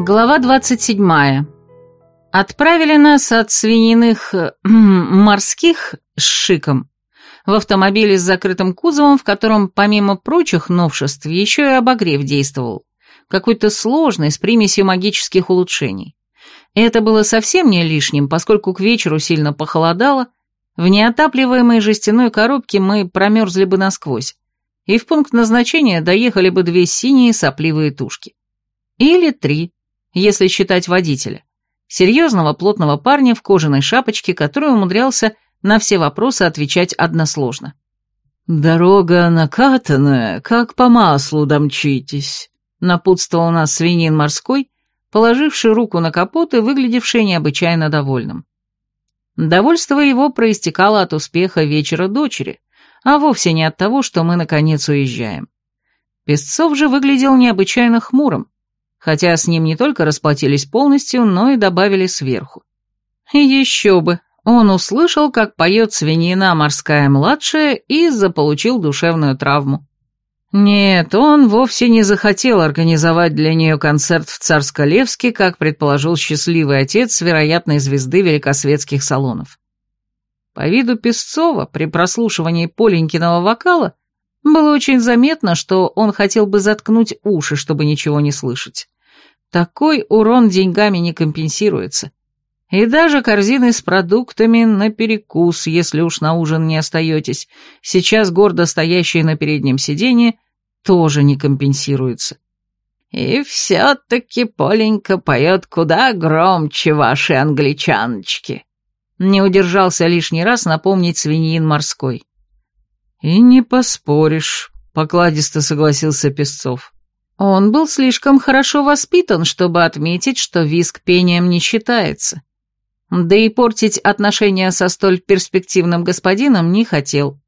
Глава 27. Отправили нас от свининых морских с шиком в автомобиле с закрытым кузовом, в котором, помимо прочих новшеств, еще и обогрев действовал. Какой-то сложный, с примесью магических улучшений. Это было совсем не лишним, поскольку к вечеру сильно похолодало, в неотапливаемой жестяной коробке мы промерзли бы насквозь, и в пункт назначения доехали бы две синие сопливые тушки. Или три если считать водителя. Серьезного плотного парня в кожаной шапочке, который умудрялся на все вопросы отвечать односложно. «Дорога накатанная, как по маслу домчитесь», — напутствовал нас свинин морской, положивший руку на капот и выглядевший необычайно довольным. Довольство его проистекало от успеха вечера дочери, а вовсе не от того, что мы наконец уезжаем. Песцов же выглядел необычайно хмурым, хотя с ним не только расплатились полностью, но и добавили сверху. Еще бы, он услышал, как поет свинина морская младшая и заполучил душевную травму. Нет, он вовсе не захотел организовать для нее концерт в Царско-Левске, как предположил счастливый отец вероятной звезды великосветских салонов. По виду Песцова при прослушивании Поленькиного вокала было очень заметно, что он хотел бы заткнуть уши, чтобы ничего не слышать. Такой урон деньгами не компенсируется. И даже корзины с продуктами на перекус, если уж на ужин не остаетесь, сейчас гордо стоящие на переднем сиденье, тоже не компенсируются. И все-таки Поленька поет куда громче ваши англичаночки. Не удержался лишний раз напомнить свиньин морской. «И не поспоришь», — покладисто согласился Песцов. Он был слишком хорошо воспитан, чтобы отметить, что виск пением не считается. Да и портить отношения со столь перспективным господином не хотел.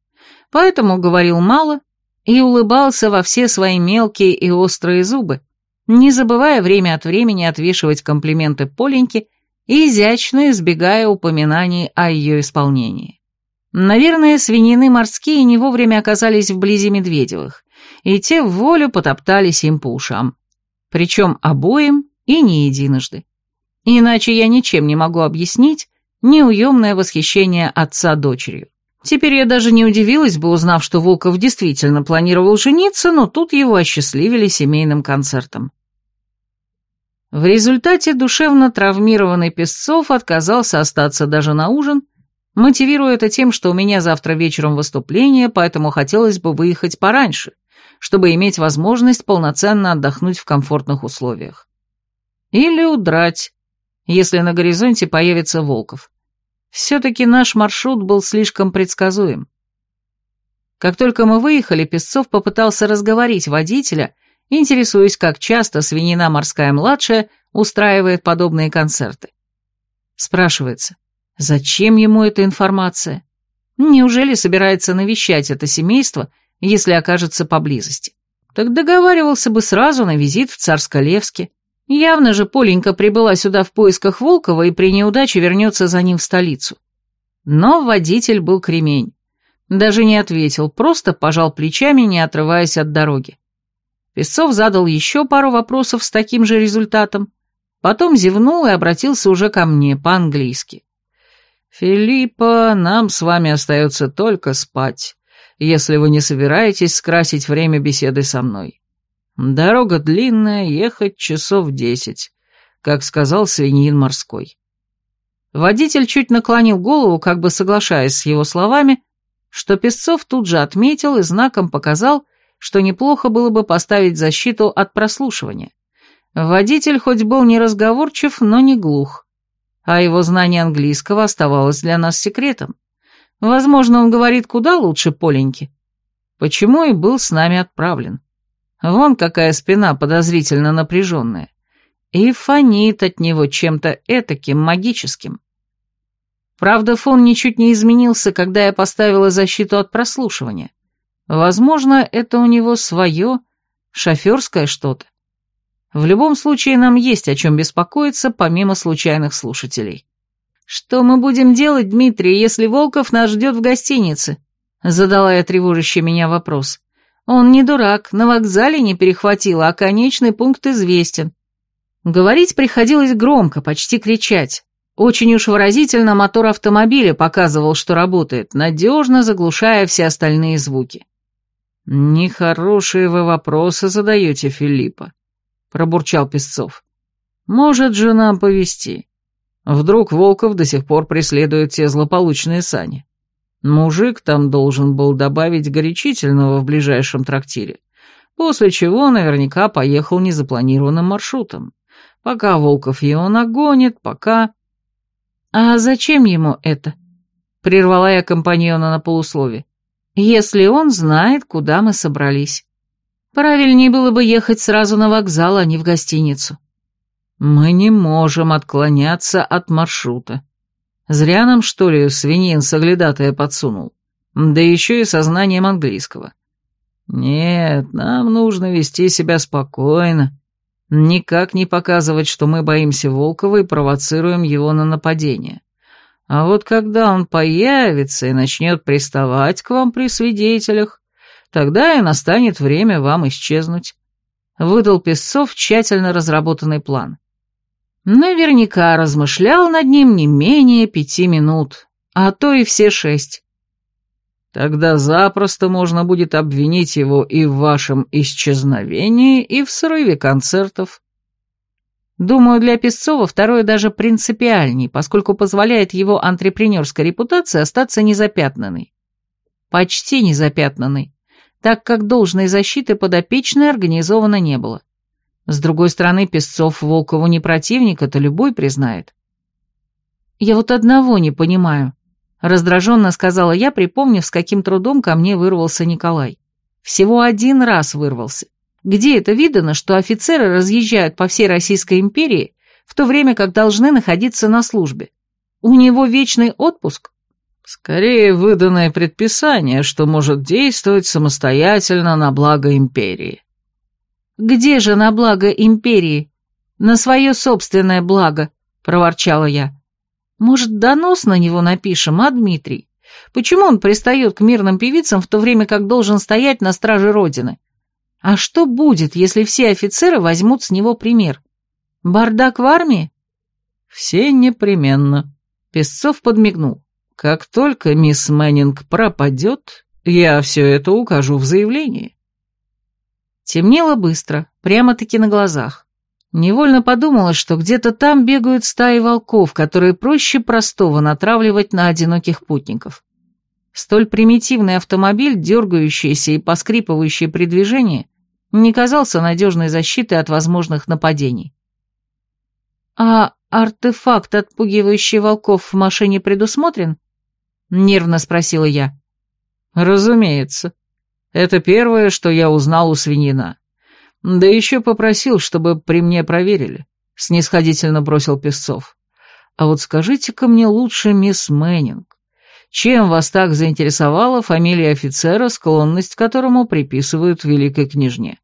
Поэтому говорил мало и улыбался во все свои мелкие и острые зубы, не забывая время от времени отвешивать комплименты Поленьке и изящно избегая упоминаний о ее исполнении. Наверное, свинины морские не вовремя оказались вблизи Медведевых, и те в волю потоптались им по ушам. Причем обоим и не единожды. Иначе я ничем не могу объяснить неуемное восхищение отца дочерью. Теперь я даже не удивилась бы, узнав, что Волков действительно планировал жениться, но тут его осчастливили семейным концертом. В результате душевно травмированный Песцов отказался остаться даже на ужин, мотивируя это тем, что у меня завтра вечером выступление, поэтому хотелось бы выехать пораньше, чтобы иметь возможность полноценно отдохнуть в комфортных условиях. Или удрать, если на горизонте появится Волков. Все-таки наш маршрут был слишком предсказуем. Как только мы выехали, Песцов попытался разговорить водителя, интересуясь, как часто свинина морская младшая устраивает подобные концерты. Спрашивается, Зачем ему эта информация? Неужели собирается навещать это семейство, если окажется поблизости? Так договаривался бы сразу на визит в Царско-Левске. Явно же Поленька прибыла сюда в поисках Волкова и при неудаче вернется за ним в столицу. Но водитель был кремень. Даже не ответил, просто пожал плечами, не отрываясь от дороги. Песцов задал еще пару вопросов с таким же результатом, потом зевнул и обратился уже ко мне по-английски. «Филиппа, нам с вами остается только спать, если вы не собираетесь скрасить время беседы со мной. Дорога длинная, ехать часов десять, как сказал свиньин морской». Водитель чуть наклонил голову, как бы соглашаясь с его словами, что Песцов тут же отметил и знаком показал, что неплохо было бы поставить защиту от прослушивания. Водитель хоть был не разговорчив, но не глух а его знание английского оставалось для нас секретом. Возможно, он говорит куда лучше Поленьки. Почему и был с нами отправлен. Вон какая спина подозрительно напряженная. И фонит от него чем-то этаким магическим. Правда, фон ничуть не изменился, когда я поставила защиту от прослушивания. Возможно, это у него свое, шоферское что-то. В любом случае нам есть о чем беспокоиться, помимо случайных слушателей. «Что мы будем делать, Дмитрий, если Волков нас ждет в гостинице?» Задала я тревожащий меня вопрос. «Он не дурак, на вокзале не перехватил, а конечный пункт известен». Говорить приходилось громко, почти кричать. Очень уж выразительно мотор автомобиля показывал, что работает, надежно заглушая все остальные звуки. «Нехорошие вы вопросы задаете, Филиппа», — пробурчал Песцов. «Может же нам повести. Вдруг Волков до сих пор преследует те злополучные сани. Мужик там должен был добавить горячительного в ближайшем трактире, после чего наверняка поехал незапланированным маршрутом. Пока Волков его нагонит, пока... «А зачем ему это?» — прервала я компаньона на полуслове. «Если он знает, куда мы собрались. Правильнее было бы ехать сразу на вокзал, а не в гостиницу». «Мы не можем отклоняться от маршрута. Зря нам, что ли, свинин соглядатая подсунул. Да еще и со знанием английского. Нет, нам нужно вести себя спокойно, никак не показывать, что мы боимся Волкова и провоцируем его на нападение. А вот когда он появится и начнет приставать к вам при свидетелях, тогда и настанет время вам исчезнуть. Выдал Песцов тщательно разработанный план. Наверняка размышлял над ним не менее пяти минут, а то и все шесть. Тогда запросто можно будет обвинить его и в вашем исчезновении, и в срыве концертов. Думаю, для Песцова второе даже принципиальней, поскольку позволяет его антрепренерской репутации остаться незапятнанной. Почти незапятнанной, так как должной защиты подопечной организовано не было. С другой стороны, Песцов Волкову не противник, это любой признает. Я вот одного не понимаю. Раздраженно сказала я, припомнив, с каким трудом ко мне вырвался Николай. Всего один раз вырвался. Где это видано, что офицеры разъезжают по всей Российской империи, в то время как должны находиться на службе? У него вечный отпуск? Скорее, выданное предписание, что может действовать самостоятельно на благо империи. Где же на благо империи? На свое собственное благо, проворчала я. Может, донос на него напишем, а, Дмитрий? Почему он пристает к мирным певицам в то время как должен стоять на страже Родины? А что будет, если все офицеры возьмут с него пример? Бардак в армии? Все непременно. Песцов подмигнул. Как только мисс Мэннинг пропадет, я все это укажу в заявлении. Темнело быстро, прямо-таки на глазах. Невольно подумала, что где-то там бегают стаи волков, которые проще простого натравливать на одиноких путников. Столь примитивный автомобиль, дергающийся и поскрипывающий при движении, не казался надежной защитой от возможных нападений. «А артефакт, отпугивающий волков в машине, предусмотрен?» — нервно спросила я. «Разумеется. Это первое, что я узнал у свинина. Да еще попросил, чтобы при мне проверили, снисходительно бросил Песцов. А вот скажите-ка мне лучше, мисс Мэннинг, чем вас так заинтересовала фамилия офицера, склонность которому приписывают великой княжне?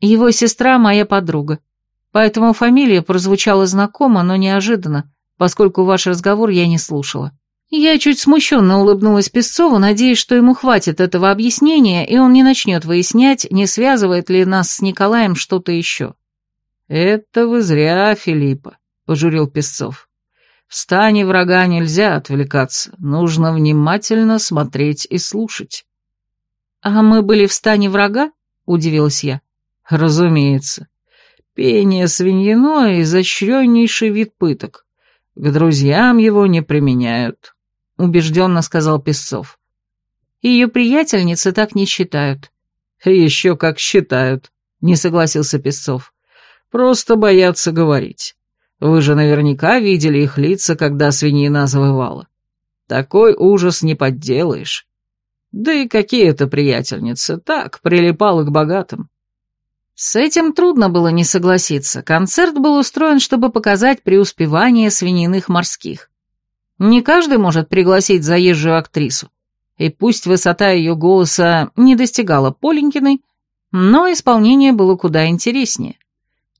Его сестра моя подруга, поэтому фамилия прозвучала знакомо, но неожиданно, поскольку ваш разговор я не слушала. Я чуть смущенно улыбнулась Песцову, надеясь, что ему хватит этого объяснения, и он не начнет выяснять, не связывает ли нас с Николаем что-то еще. «Это вы зря, Филиппа», — пожурил Песцов. «В стане врага нельзя отвлекаться, нужно внимательно смотреть и слушать». «А мы были в стане врага?» — удивилась я. «Разумеется. Пение свиньиное — изощреннейший вид пыток. К друзьям его не применяют убежденно сказал Песцов. Ее приятельницы так не считают. Еще как считают, не согласился Песцов. Просто боятся говорить. Вы же наверняка видели их лица, когда свиньина завывала. Такой ужас не подделаешь. Да и какие это приятельницы, так, прилипала к богатым. С этим трудно было не согласиться. Концерт был устроен, чтобы показать преуспевание свининых морских. Не каждый может пригласить заезжую актрису. И пусть высота ее голоса не достигала Поленькиной, но исполнение было куда интереснее.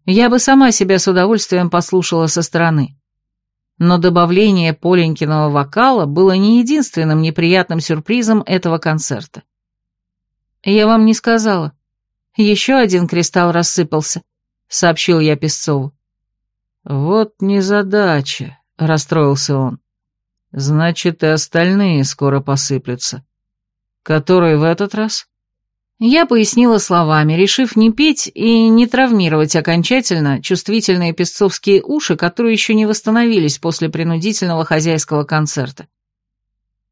Я бы сама себя с удовольствием послушала со стороны. Но добавление Поленькиного вокала было не единственным неприятным сюрпризом этого концерта. Я вам не сказала. Еще один кристалл рассыпался. сообщил я Песцову. «Вот незадача», — расстроился он. «Значит, и остальные скоро посыплются. Который в этот раз?» Я пояснила словами, решив не петь и не травмировать окончательно чувствительные песцовские уши, которые еще не восстановились после принудительного хозяйского концерта.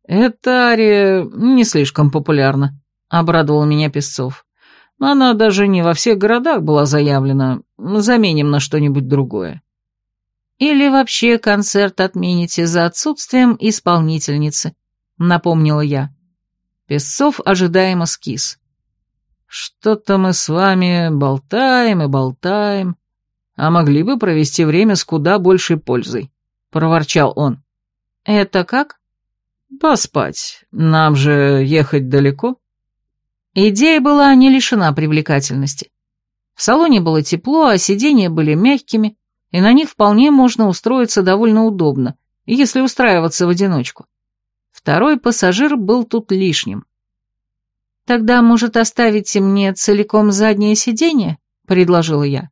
«Эта ария не слишком популярна», — обрадовал меня Песцов. «Она даже не во всех городах была заявлена. Заменим на что-нибудь другое». «Или вообще концерт отмените за отсутствием исполнительницы», — напомнила я. Песцов ожидаемо скис. «Что-то мы с вами болтаем и болтаем, а могли бы провести время с куда большей пользой», — проворчал он. «Это как?» «Поспать. Нам же ехать далеко». Идея была не лишена привлекательности. В салоне было тепло, а сиденья были мягкими, и на них вполне можно устроиться довольно удобно, если устраиваться в одиночку. Второй пассажир был тут лишним. «Тогда, может, оставите мне целиком заднее сиденье?» — предложила я.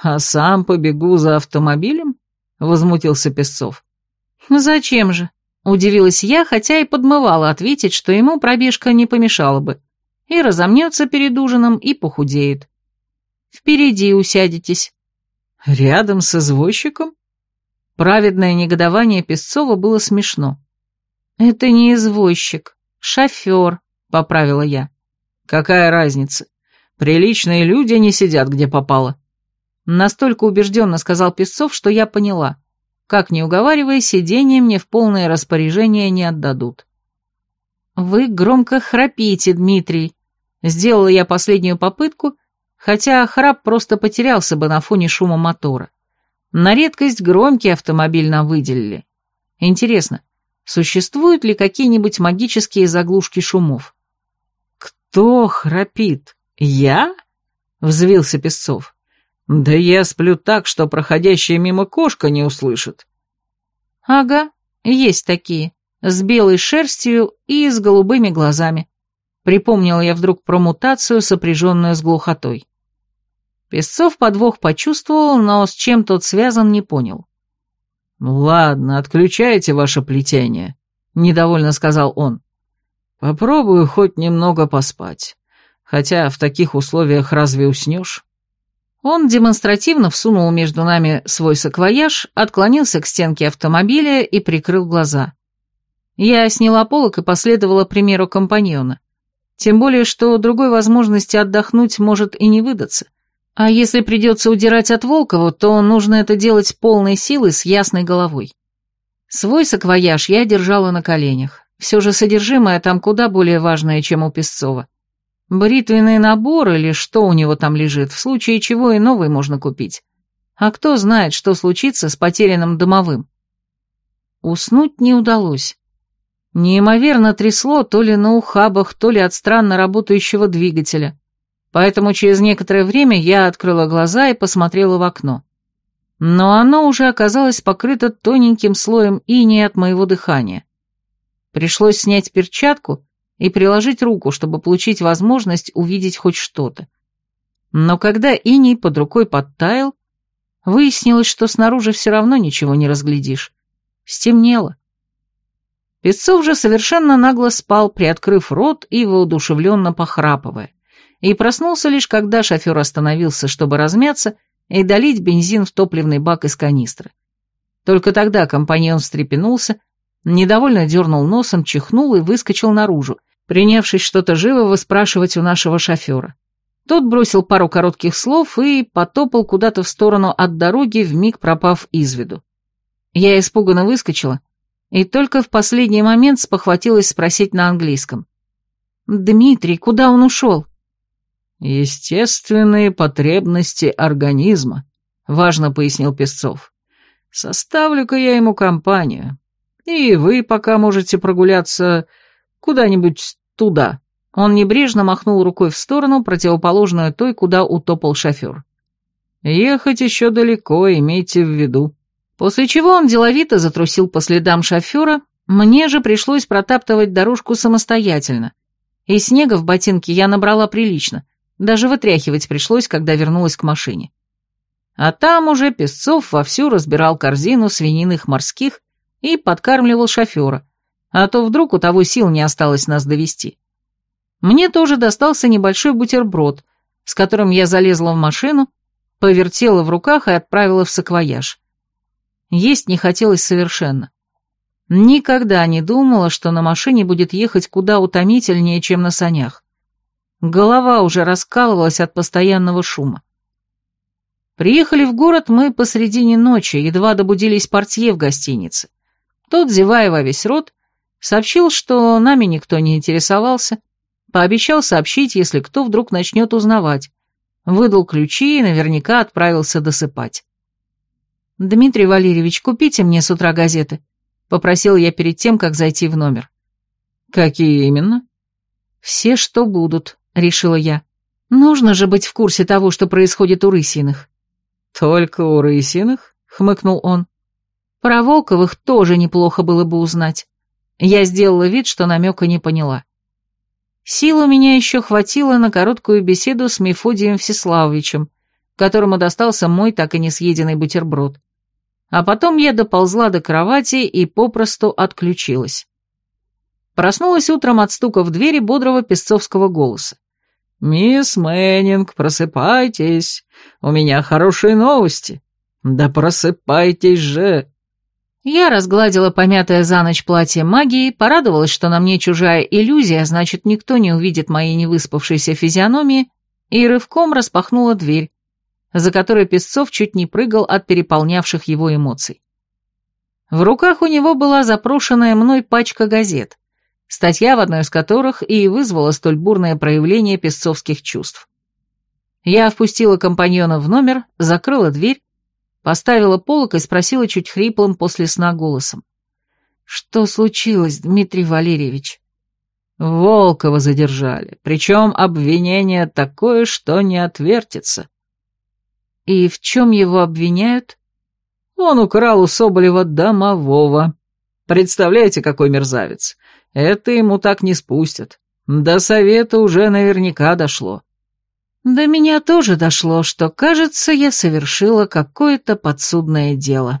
«А сам побегу за автомобилем?» — возмутился Песцов. «Зачем же?» — удивилась я, хотя и подмывала ответить, что ему пробежка не помешала бы. И разомнется перед ужином, и похудеет. «Впереди усядетесь». «Рядом с извозчиком?» Праведное негодование Песцова было смешно. «Это не извозчик, шофер», — поправила я. «Какая разница? Приличные люди не сидят, где попало». Настолько убежденно сказал Песцов, что я поняла. Как не уговаривая, сиденье мне в полное распоряжение не отдадут. «Вы громко храпите, Дмитрий», — сделала я последнюю попытку, хотя храп просто потерялся бы на фоне шума мотора. На редкость громкий автомобиль нам выделили. Интересно, существуют ли какие-нибудь магические заглушки шумов? «Кто храпит? Я?» — взвился Песцов. «Да я сплю так, что проходящая мимо кошка не услышит». «Ага, есть такие, с белой шерстью и с голубыми глазами», — припомнила я вдруг про мутацию, сопряженную с глухотой. Песцов подвох почувствовал, но с чем тот связан, не понял. «Ладно, отключайте ваше плетение», — недовольно сказал он. Попробую хоть немного поспать. Хотя в таких условиях разве уснешь? Он демонстративно всунул между нами свой саквояж, отклонился к стенке автомобиля и прикрыл глаза. Я сняла полок и последовала примеру компаньона. Тем более, что другой возможности отдохнуть может и не выдаться. А если придется удирать от Волкова, то нужно это делать полной силой с ясной головой. Свой саквояж я держала на коленях. Все же содержимое там куда более важное, чем у Песцова. Бритвенный набор или что у него там лежит, в случае чего и новый можно купить. А кто знает, что случится с потерянным домовым. Уснуть не удалось. Неимоверно трясло то ли на ухабах, то ли от странно работающего двигателя. Поэтому через некоторое время я открыла глаза и посмотрела в окно. Но оно уже оказалось покрыто тоненьким слоем инея от моего дыхания. Пришлось снять перчатку и приложить руку, чтобы получить возможность увидеть хоть что-то. Но когда иней под рукой подтаял, выяснилось, что снаружи все равно ничего не разглядишь. Стемнело. Песцов же совершенно нагло спал, приоткрыв рот и воодушевленно похрапывая, и проснулся лишь когда шофер остановился, чтобы размяться и долить бензин в топливный бак из канистры. Только тогда компаньон встрепенулся Недовольно дернул носом, чихнул и выскочил наружу, принявшись что-то живо выспрашивать у нашего шофера. Тот бросил пару коротких слов и потопал куда-то в сторону от дороги, вмиг пропав из виду. Я испуганно выскочила и только в последний момент спохватилась спросить на английском. «Дмитрий, куда он ушел?» «Естественные потребности организма», — важно пояснил Песцов. «Составлю-ка я ему компанию. И вы пока можете прогуляться куда-нибудь туда». Он небрежно махнул рукой в сторону, противоположную той, куда утопал шофер. «Ехать еще далеко, имейте в виду». После чего он деловито затрусил по следам шофера, мне же пришлось протаптывать дорожку самостоятельно. И снега в ботинке я набрала прилично, даже вытряхивать пришлось, когда вернулась к машине. А там уже Песцов вовсю разбирал корзину свининых морских и подкармливал шофера, а то вдруг у того сил не осталось нас довести. Мне тоже достался небольшой бутерброд, с которым я залезла в машину, повертела в руках и отправила в саквояж. Есть не хотелось совершенно. Никогда не думала, что на машине будет ехать куда утомительнее, чем на санях. Голова уже раскалывалась от постоянного шума. Приехали в город мы посредине ночи, едва добудились портье в гостинице. Тот, зевая во весь рот, сообщил, что нами никто не интересовался, пообещал сообщить, если кто вдруг начнет узнавать, выдал ключи и наверняка отправился досыпать. «Дмитрий Валерьевич, купите мне с утра газеты», — попросил я перед тем, как зайти в номер. «Какие именно?» «Все, что будут», — решила я. «Нужно же быть в курсе того, что происходит у Рысиных». «Только у Рысиных?» — хмыкнул он. «Про Волковых тоже неплохо было бы узнать». Я сделала вид, что намека не поняла. Сил у меня еще хватило на короткую беседу с Мефодием Всеславовичем, которому достался мой так и не съеденный бутерброд. А потом я доползла до кровати и попросту отключилась. Проснулась утром от стука в двери бодрого песцовского голоса. «Мисс Мэннинг, просыпайтесь, у меня хорошие новости». «Да просыпайтесь же!» Я разгладила помятое за ночь платье магии, порадовалась, что на мне чужая иллюзия, значит, никто не увидит моей невыспавшейся физиономии, и рывком распахнула дверь, за которой Песцов чуть не прыгал от переполнявших его эмоций. В руках у него была запрошенная мной пачка газет, статья в одной из которых и вызвала столь бурное проявление песцовских чувств. Я впустила компаньона в номер, закрыла дверь, поставила полок и спросила чуть хриплым после сна голосом. «Что случилось, Дмитрий Валерьевич?» Волкова задержали, причем обвинение такое, что не отвертится. И в чем его обвиняют? Он украл у Соболева домового. Представляете, какой мерзавец? Это ему так не спустят. До совета уже наверняка дошло. До меня тоже дошло, что, кажется, я совершила какое-то подсудное дело.